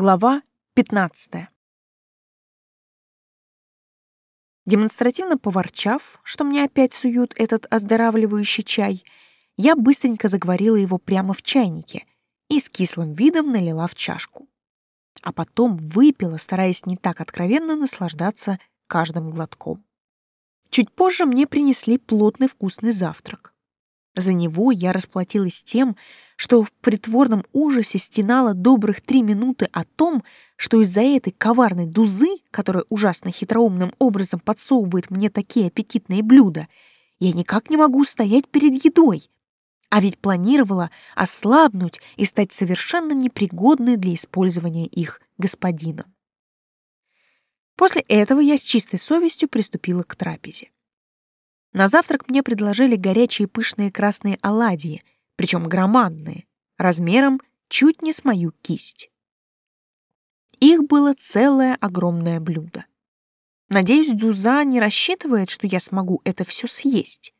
Глава 15. Демонстративно поворчав, что мне опять суют этот оздоравливающий чай, я быстренько заговорила его прямо в чайнике и с кислым видом налила в чашку. А потом выпила, стараясь не так откровенно наслаждаться каждым глотком. Чуть позже мне принесли плотный вкусный завтрак. За него я расплатилась тем, что в притворном ужасе стенала добрых три минуты о том, что из-за этой коварной дузы, которая ужасно хитроумным образом подсовывает мне такие аппетитные блюда, я никак не могу стоять перед едой. А ведь планировала ослабнуть и стать совершенно непригодной для использования их господином. После этого я с чистой совестью приступила к трапезе. На завтрак мне предложили горячие пышные красные оладьи, причем громадные, размером чуть не с мою кисть. Их было целое огромное блюдо. Надеюсь, Дуза не рассчитывает, что я смогу это все съесть.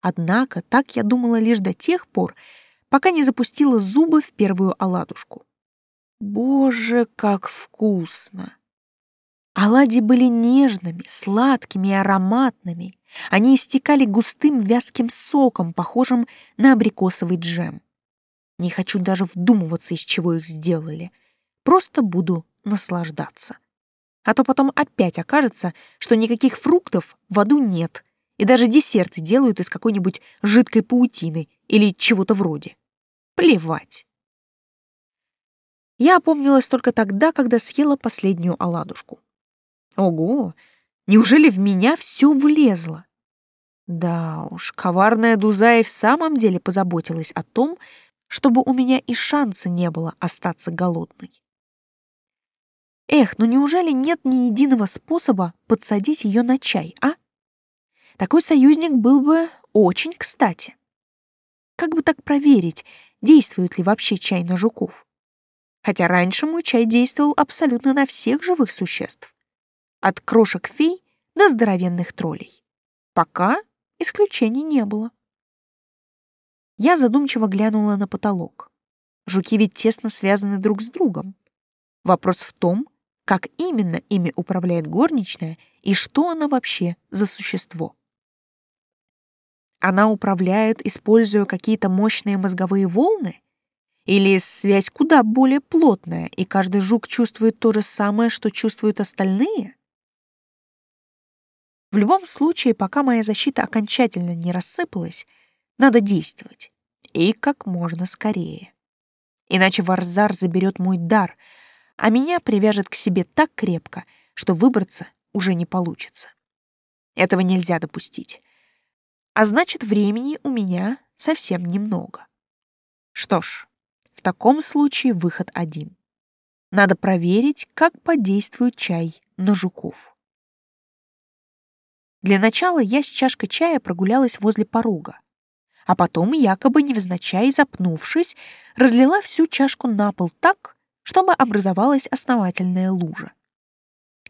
Однако так я думала лишь до тех пор, пока не запустила зубы в первую оладушку. Боже, как вкусно! Оладьи были нежными, сладкими и ароматными. Они истекали густым вязким соком, похожим на абрикосовый джем. Не хочу даже вдумываться, из чего их сделали. Просто буду наслаждаться. А то потом опять окажется, что никаких фруктов в аду нет, и даже десерты делают из какой-нибудь жидкой паутины или чего-то вроде. Плевать. Я опомнилась только тогда, когда съела последнюю оладушку. Ого, неужели в меня все влезло? Да уж, коварная Дуза и в самом деле позаботилась о том, чтобы у меня и шанса не было остаться голодной. Эх, ну неужели нет ни единого способа подсадить ее на чай, а? Такой союзник был бы очень кстати. Как бы так проверить, действует ли вообще чай на жуков? Хотя раньше мой чай действовал абсолютно на всех живых существ. От крошек фей до здоровенных троллей. Пока исключений не было. Я задумчиво глянула на потолок. Жуки ведь тесно связаны друг с другом. Вопрос в том, как именно ими управляет горничная и что она вообще за существо. Она управляет, используя какие-то мощные мозговые волны? Или связь куда более плотная, и каждый жук чувствует то же самое, что чувствуют остальные? В любом случае, пока моя защита окончательно не рассыпалась, надо действовать. И как можно скорее. Иначе Варзар заберет мой дар, а меня привяжет к себе так крепко, что выбраться уже не получится. Этого нельзя допустить. А значит, времени у меня совсем немного. Что ж, в таком случае выход один. Надо проверить, как подействует чай на жуков. Для начала я с чашкой чая прогулялась возле порога, а потом, якобы невзначай запнувшись, разлила всю чашку на пол так, чтобы образовалась основательная лужа.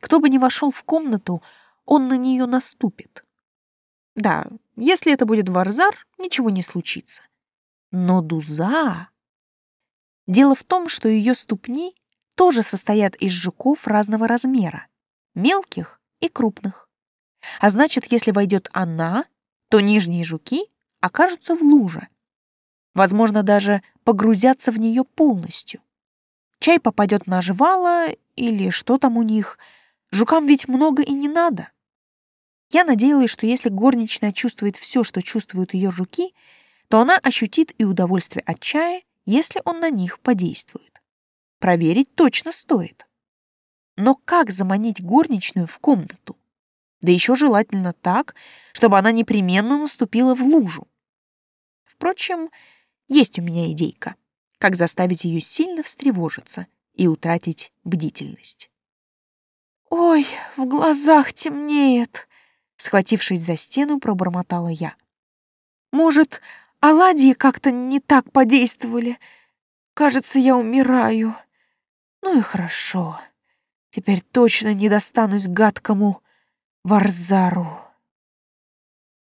Кто бы ни вошел в комнату, он на нее наступит. Да, если это будет варзар, ничего не случится. Но дуза... Дело в том, что ее ступни тоже состоят из жуков разного размера, мелких и крупных. А значит, если войдет она, то нижние жуки окажутся в луже. Возможно, даже погрузятся в нее полностью. Чай попадет на жвало или что там у них. Жукам ведь много и не надо. Я надеялась, что если горничная чувствует все, что чувствуют ее жуки, то она ощутит и удовольствие от чая, если он на них подействует. Проверить точно стоит. Но как заманить горничную в комнату? Да еще желательно так, чтобы она непременно наступила в лужу. Впрочем, есть у меня идейка, как заставить ее сильно встревожиться и утратить бдительность. «Ой, в глазах темнеет!» Схватившись за стену, пробормотала я. «Может, оладьи как-то не так подействовали? Кажется, я умираю. Ну и хорошо. Теперь точно не достанусь гадкому Варзару.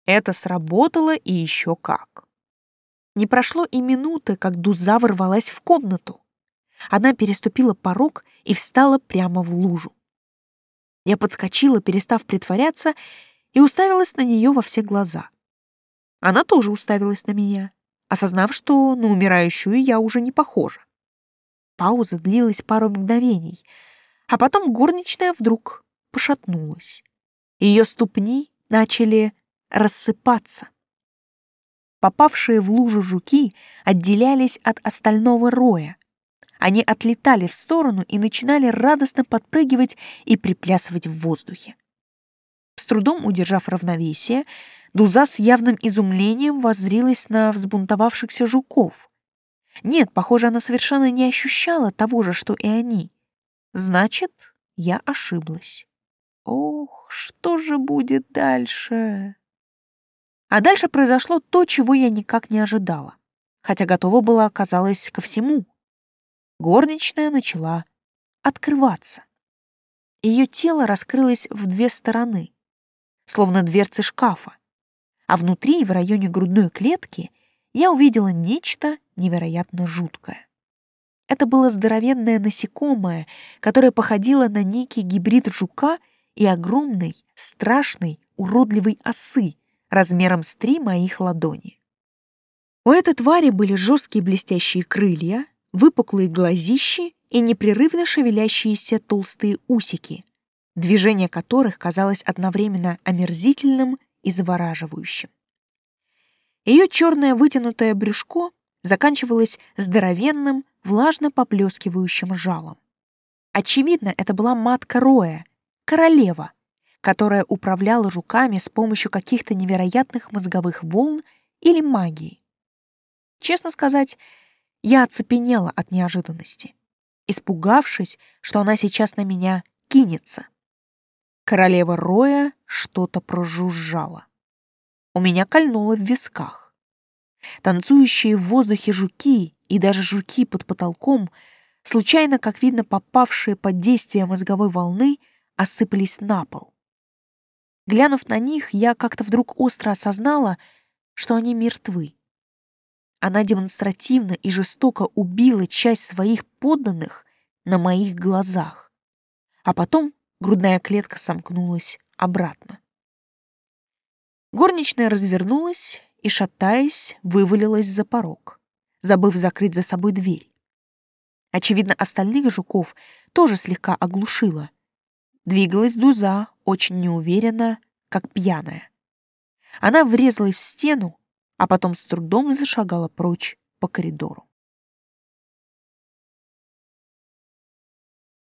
Это сработало и еще как. Не прошло и минуты, как Дуза ворвалась в комнату. Она переступила порог и встала прямо в лужу. Я подскочила, перестав притворяться, и уставилась на нее во все глаза. Она тоже уставилась на меня, осознав, что на умирающую я уже не похожа. Пауза длилась пару мгновений, а потом горничная вдруг пошатнулась. Ее ступни начали рассыпаться. Попавшие в лужу жуки отделялись от остального роя. Они отлетали в сторону и начинали радостно подпрыгивать и приплясывать в воздухе. С трудом удержав равновесие, Дуза с явным изумлением воззрилась на взбунтовавшихся жуков. Нет, похоже, она совершенно не ощущала того же, что и они. Значит, я ошиблась. Ох, что же будет дальше? А дальше произошло то, чего я никак не ожидала, хотя готова была, оказалось, ко всему. Горничная начала открываться. Ее тело раскрылось в две стороны, словно дверцы шкафа, а внутри, в районе грудной клетки, я увидела нечто невероятно жуткое. Это было здоровенное насекомое, которое походило на некий гибрид жука и огромной, страшной, уродливой осы размером с три моих ладони. У этой твари были жесткие блестящие крылья, выпуклые глазищи и непрерывно шевелящиеся толстые усики, движение которых казалось одновременно омерзительным и завораживающим. Ее черное вытянутое брюшко заканчивалось здоровенным, влажно поплескивающим жалом. Очевидно, это была матка Роя, королева, которая управляла жуками с помощью каких-то невероятных мозговых волн или магии. Честно сказать, я оцепенела от неожиданности, испугавшись, что она сейчас на меня кинется. Королева Роя что-то прожужжала. У меня кольнуло в висках. Танцующие в воздухе жуки и даже жуки под потолком, случайно, как видно, попавшие под действие мозговой волны, осыпались на пол. Глянув на них, я как-то вдруг остро осознала, что они мертвы. Она демонстративно и жестоко убила часть своих подданных на моих глазах. А потом грудная клетка сомкнулась обратно. Горничная развернулась и, шатаясь, вывалилась за порог, забыв закрыть за собой дверь. Очевидно, остальных жуков тоже слегка оглушила. Двигалась Дуза очень неуверенно, как пьяная. Она врезалась в стену, а потом с трудом зашагала прочь по коридору.